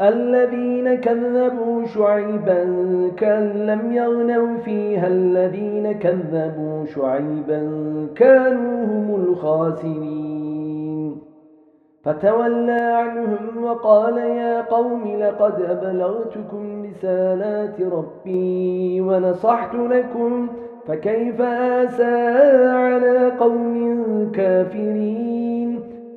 الذين كذبوا شعيبا كأن لم يغنوا فيها الذين كذبوا شعيبا كانوا هم الخاسرين. فتولى عنهم وقال يا قوم لقد أبلغتكم رسالات ربي ونصحت لكم فكيف آسى على قوم كافرين؟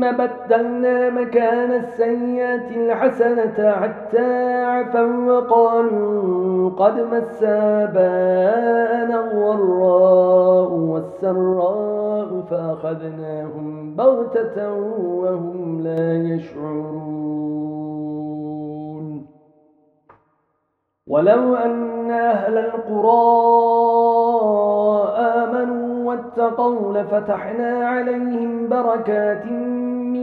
بدلنا مكان السيئات الحسنة حتى عفوا وقالوا قد مس آباءنا الضراء والسراء فأخذناهم بغتة وهم لا يشعرون. ولو أن أهل القرى آمنوا واتقوا لفتحنا عليهم بركات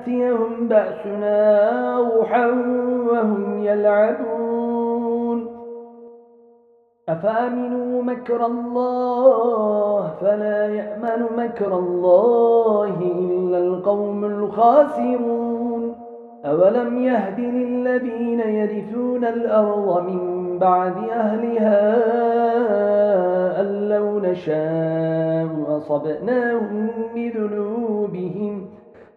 يأتيهم بأسنا روحا وهم يلعبون. أفأمنوا مكر الله؟ فلا يأمن مكر الله إلا القوم الخاسرون. أولم يهد للذين يرثون الأرض من بعد أهلها أن لو نشاء أصبناهم بذنوبهم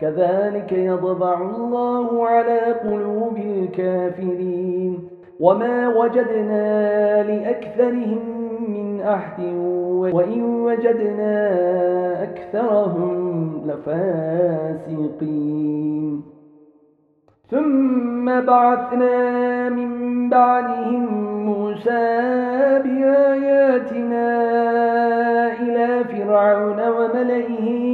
كذلك يضبع الله على قلوب الكافرين. وما وجدنا لأكثرهم من أحد وإن وجدنا أكثرهم لفاسقين. ثم بعثنا من بعدهم موسى بآياتنا إلى فرعون وملئه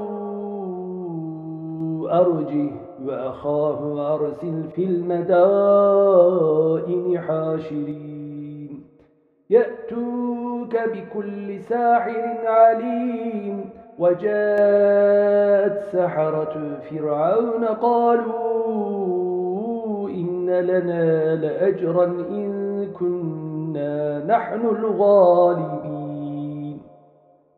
أرجه وأخاه أرسل في المدائن حاشرين. يأتوك بكل ساحر عليم. وجاءت سحرة فرعون قالوا إن لنا لأجرا إن كنا نحن الغالبين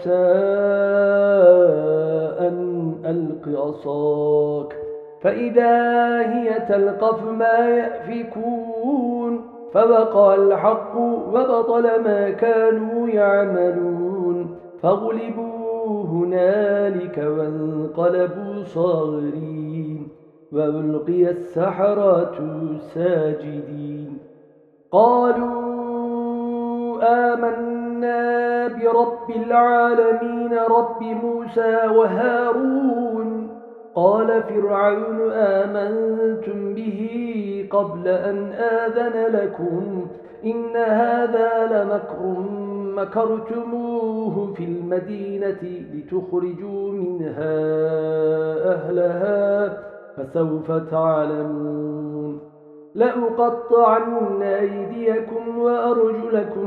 موسى أن ألق عصاك. فإذا هي تلقف ما يأفكون. فوقع الحق وبطل ما كانوا يعملون. فاغلبوا هنالك وانقلبوا صاغرين. وألقي السحرة ساجدين. قالوا آمنا برب العالمين رب موسى وهارون. قال فرعون آمنتم به قبل أن آذن لكم. إن هذا لمكر مكرتموه في المدينة لتخرجوا منها أهلها فسوف تعلمون. لأقطعن أيديكم وأرجلكم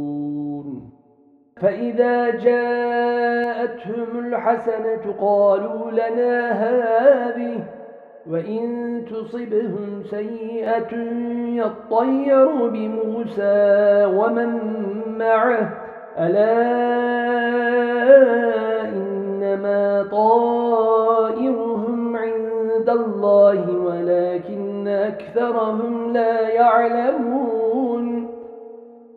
فإذا جاءتهم الحسنة قالوا لنا هذه وإن تصبهم سيئة يطيروا بموسى ومن معه. ألا إنما طائرهم عند الله ولكن أكثرهم لا يعلمون.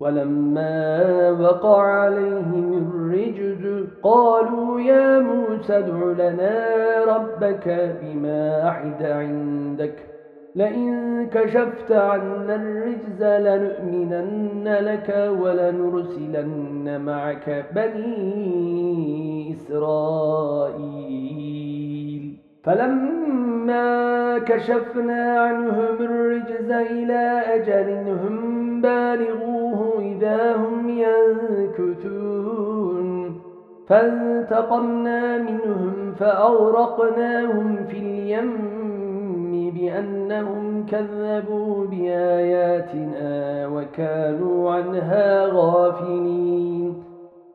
ولما وقع عليهم الرجز قالوا يا موسى ادع لنا ربك بما أحد عندك. لئن كشفت عنا الرجز لنؤمنن لك ولنرسلن معك بني إسرائيل. فلما كشفنا عنهم الرجز إلى أجل هم بالغوه إذا هم ينكثون. فانتقمنا منهم فأورقناهم في اليم بأنهم كذبوا بآياتنا وكانوا عنها غافلين.